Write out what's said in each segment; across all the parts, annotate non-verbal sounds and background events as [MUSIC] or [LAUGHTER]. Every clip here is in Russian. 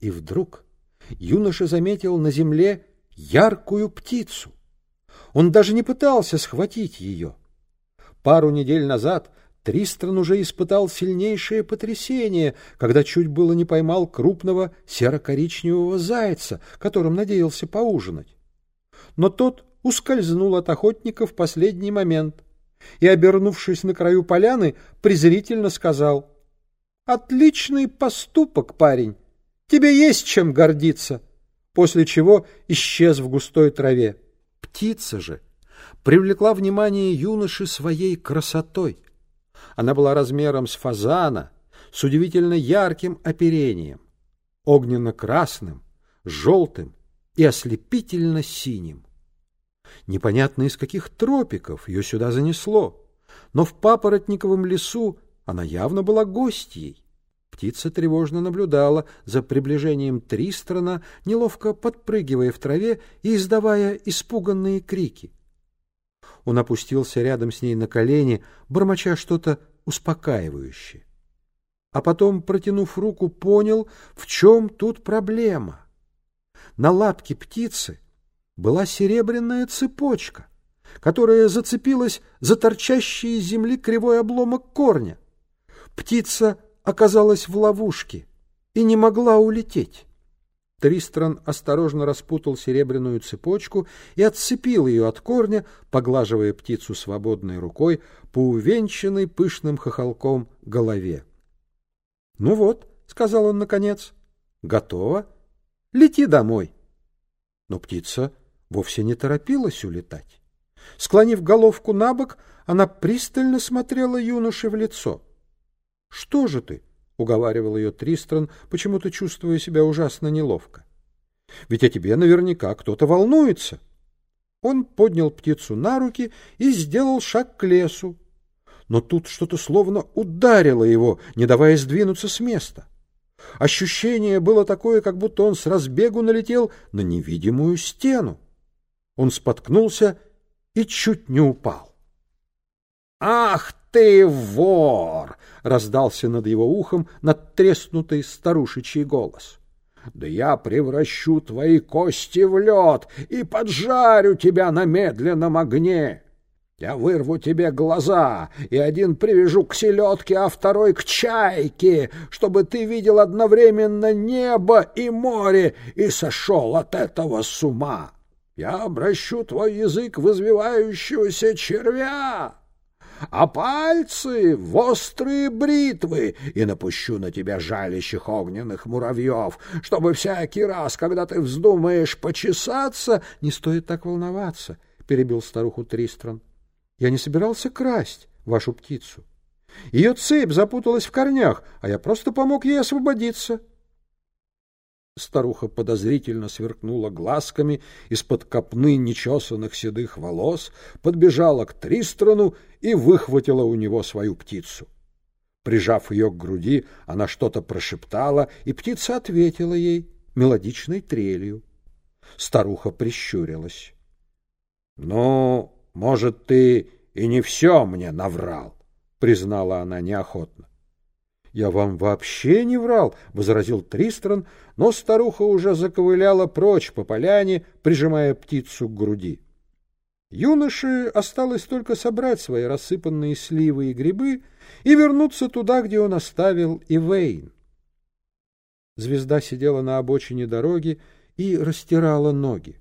И вдруг юноша заметил на земле яркую птицу. Он даже не пытался схватить ее. Пару недель назад Тристран уже испытал сильнейшее потрясение, когда чуть было не поймал крупного серо-коричневого зайца, которым надеялся поужинать. Но тот ускользнул от охотника в последний момент и, обернувшись на краю поляны, презрительно сказал «Отличный поступок, парень! Тебе есть чем гордиться!» После чего исчез в густой траве. Птица же привлекла внимание юноши своей красотой. Она была размером с фазана, с удивительно ярким оперением, огненно-красным, желтым и ослепительно-синим. Непонятно из каких тропиков ее сюда занесло, но в папоротниковом лесу она явно была гостьей. Птица тревожно наблюдала за приближением Тристрана, неловко подпрыгивая в траве и издавая испуганные крики. Он опустился рядом с ней на колени, бормоча что-то успокаивающее. А потом, протянув руку, понял, в чем тут проблема. На лапке птицы была серебряная цепочка, которая зацепилась за торчащий из земли кривой обломок корня. Птица оказалась в ловушке и не могла улететь. Тристран осторожно распутал серебряную цепочку и отцепил ее от корня, поглаживая птицу свободной рукой по увенчанной пышным хохолком голове. — Ну вот, — сказал он наконец, — готово. Лети домой. Но птица вовсе не торопилась улетать. Склонив головку на бок, она пристально смотрела юноше в лицо. — Что же ты? — уговаривал ее Тристран, почему-то чувствуя себя ужасно неловко. — Ведь о тебе наверняка кто-то волнуется. Он поднял птицу на руки и сделал шаг к лесу. Но тут что-то словно ударило его, не давая сдвинуться с места. Ощущение было такое, как будто он с разбегу налетел на невидимую стену. Он споткнулся и чуть не упал. «Ах ты, вор!» — раздался над его ухом надтреснутый старушечий голос. «Да я превращу твои кости в лед и поджарю тебя на медленном огне!» Я вырву тебе глаза, и один привяжу к селедке, а второй к чайке, чтобы ты видел одновременно небо и море и сошел от этого с ума. Я обращу твой язык в извивающегося червя, а пальцы в острые бритвы и напущу на тебя жалящих огненных муравьев, чтобы всякий раз, когда ты вздумаешь почесаться... — Не стоит так волноваться, — перебил старуху Тристран. — Я не собирался красть вашу птицу. Ее цепь запуталась в корнях, а я просто помог ей освободиться. — Старуха подозрительно сверкнула глазками из-под копны нечесанных седых волос, подбежала к Тристрану и выхватила у него свою птицу. Прижав ее к груди, она что-то прошептала, и птица ответила ей мелодичной трелью. Старуха прищурилась. — Ну, может, ты и не все мне наврал, — признала она неохотно. «Я вам вообще не врал», — возразил Тристран, но старуха уже заковыляла прочь по поляне, прижимая птицу к груди. Юноше осталось только собрать свои рассыпанные сливы и грибы и вернуться туда, где он оставил Ивейн. Звезда сидела на обочине дороги и растирала ноги.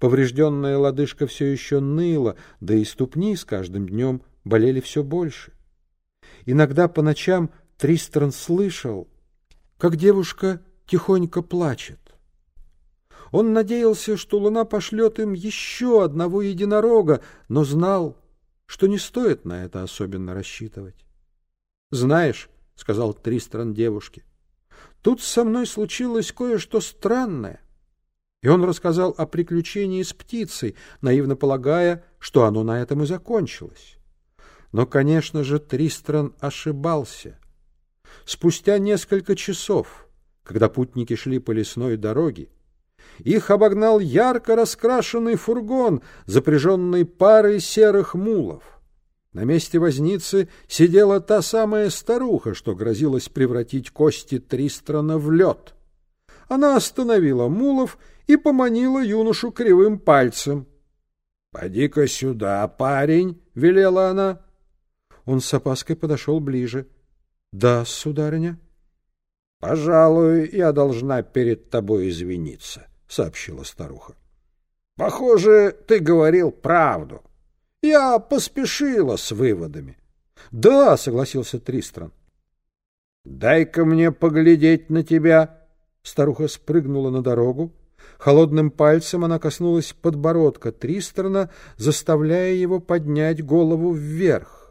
Поврежденная лодыжка все еще ныла, да и ступни с каждым днем болели все больше. Иногда по ночам Тристран слышал, как девушка тихонько плачет. Он надеялся, что луна пошлет им еще одного единорога, но знал, что не стоит на это особенно рассчитывать. «Знаешь», — сказал Тристран девушке, — «тут со мной случилось кое-что странное». И он рассказал о приключении с птицей, наивно полагая, что оно на этом и закончилось. Но, конечно же, Тристран ошибался — Спустя несколько часов, когда путники шли по лесной дороге, их обогнал ярко раскрашенный фургон, запряженный парой серых мулов. На месте возницы сидела та самая старуха, что грозилась превратить кости Тристрана в лед. она остановила мулов и поманила юношу кривым пальцем. — Поди-ка сюда, парень, — велела она. Он с опаской подошел ближе. — Да, сударыня. — Пожалуй, я должна перед тобой извиниться, — сообщила старуха. — Похоже, ты говорил правду. Я поспешила с выводами. — Да, — согласился Тристран. — Дай-ка мне поглядеть на тебя. Старуха спрыгнула на дорогу. Холодным пальцем она коснулась подбородка Тристрана, заставляя его поднять голову вверх.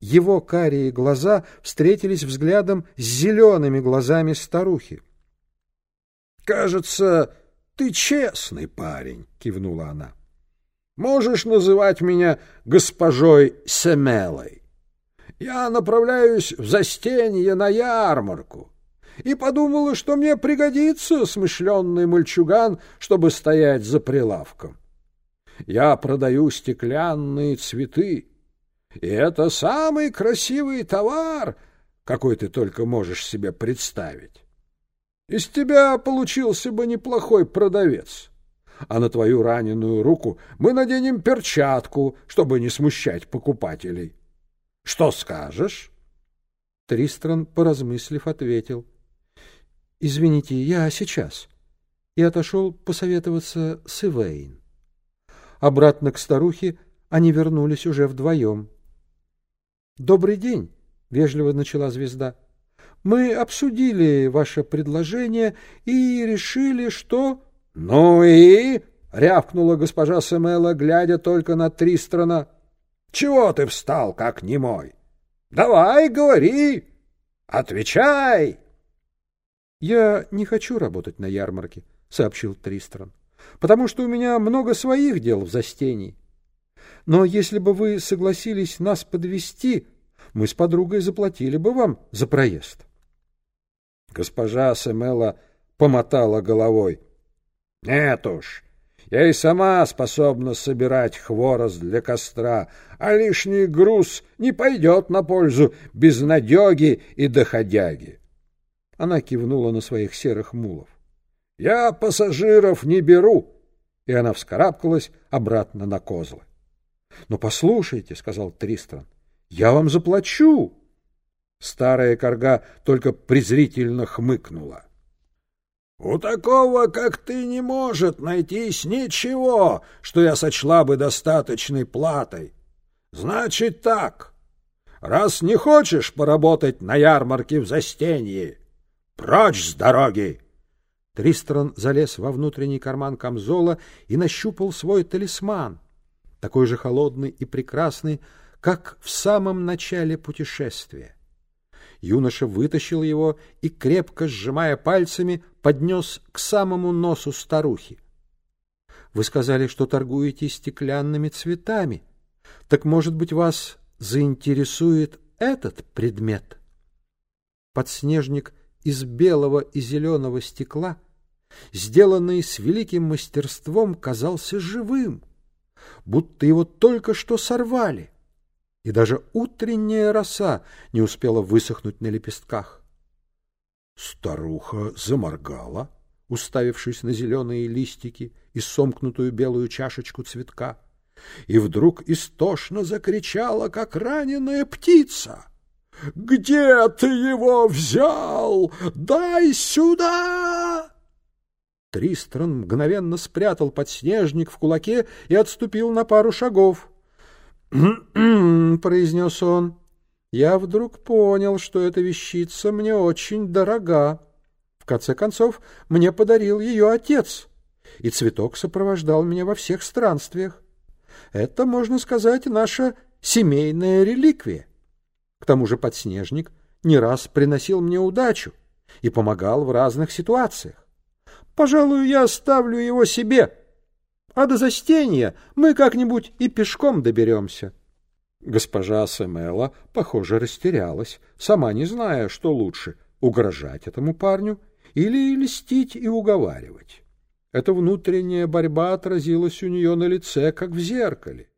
Его карие глаза встретились взглядом с зелеными глазами старухи. — Кажется, ты честный парень, — кивнула она. — Можешь называть меня госпожой Семелой. Я направляюсь в застенье на ярмарку и подумала, что мне пригодится смышленный мальчуган, чтобы стоять за прилавком. Я продаю стеклянные цветы, и это самый красивый товар, какой ты только можешь себе представить. Из тебя получился бы неплохой продавец, а на твою раненую руку мы наденем перчатку, чтобы не смущать покупателей. Что скажешь? Тристран, поразмыслив, ответил. — Извините, я сейчас. И отошел посоветоваться с Ивейн. Обратно к старухе они вернулись уже вдвоем. — Добрый день, — вежливо начала звезда. — Мы обсудили ваше предложение и решили, что... — Ну и... — рявкнула госпожа Семела, глядя только на Тристрана. Чего ты встал, как немой? Давай, говори, отвечай. — Я не хочу работать на ярмарке, — сообщил Тристран, — потому что у меня много своих дел в застении. Но если бы вы согласились нас подвести, мы с подругой заплатили бы вам за проезд. Госпожа Семела помотала головой. — Нет уж, я и сама способна собирать хворост для костра, а лишний груз не пойдет на пользу безнадеги и доходяги. Она кивнула на своих серых мулов. — Я пассажиров не беру! И она вскарабкалась обратно на козлы. — Но послушайте, — сказал Тристран, — я вам заплачу! Старая корга только презрительно хмыкнула. У такого, как ты, не может найтись ничего, что я сочла бы достаточной платой. Значит так, раз не хочешь поработать на ярмарке в застенье, прочь с дороги!» Тристран залез во внутренний карман камзола и нащупал свой талисман, такой же холодный и прекрасный, как в самом начале путешествия. Юноша вытащил его и, крепко сжимая пальцами, поднес к самому носу старухи. — Вы сказали, что торгуете стеклянными цветами. Так, может быть, вас заинтересует этот предмет? Подснежник из белого и зеленого стекла, сделанный с великим мастерством, казался живым, будто его только что сорвали — и даже утренняя роса не успела высохнуть на лепестках. Старуха заморгала, уставившись на зеленые листики и сомкнутую белую чашечку цветка, и вдруг истошно закричала, как раненая птица. «Где ты его взял? Дай сюда!» Тристран мгновенно спрятал подснежник в кулаке и отступил на пару шагов. [CLEARS THROAT] произнес он. «Я вдруг понял, что эта вещица мне очень дорога. В конце концов, мне подарил ее отец, и цветок сопровождал меня во всех странствиях. Это, можно сказать, наша семейная реликвия. К тому же подснежник не раз приносил мне удачу и помогал в разных ситуациях. Пожалуй, я оставлю его себе» а до застенья мы как-нибудь и пешком доберемся. Госпожа Семела, похоже, растерялась, сама не зная, что лучше — угрожать этому парню или льстить и уговаривать. Эта внутренняя борьба отразилась у нее на лице, как в зеркале.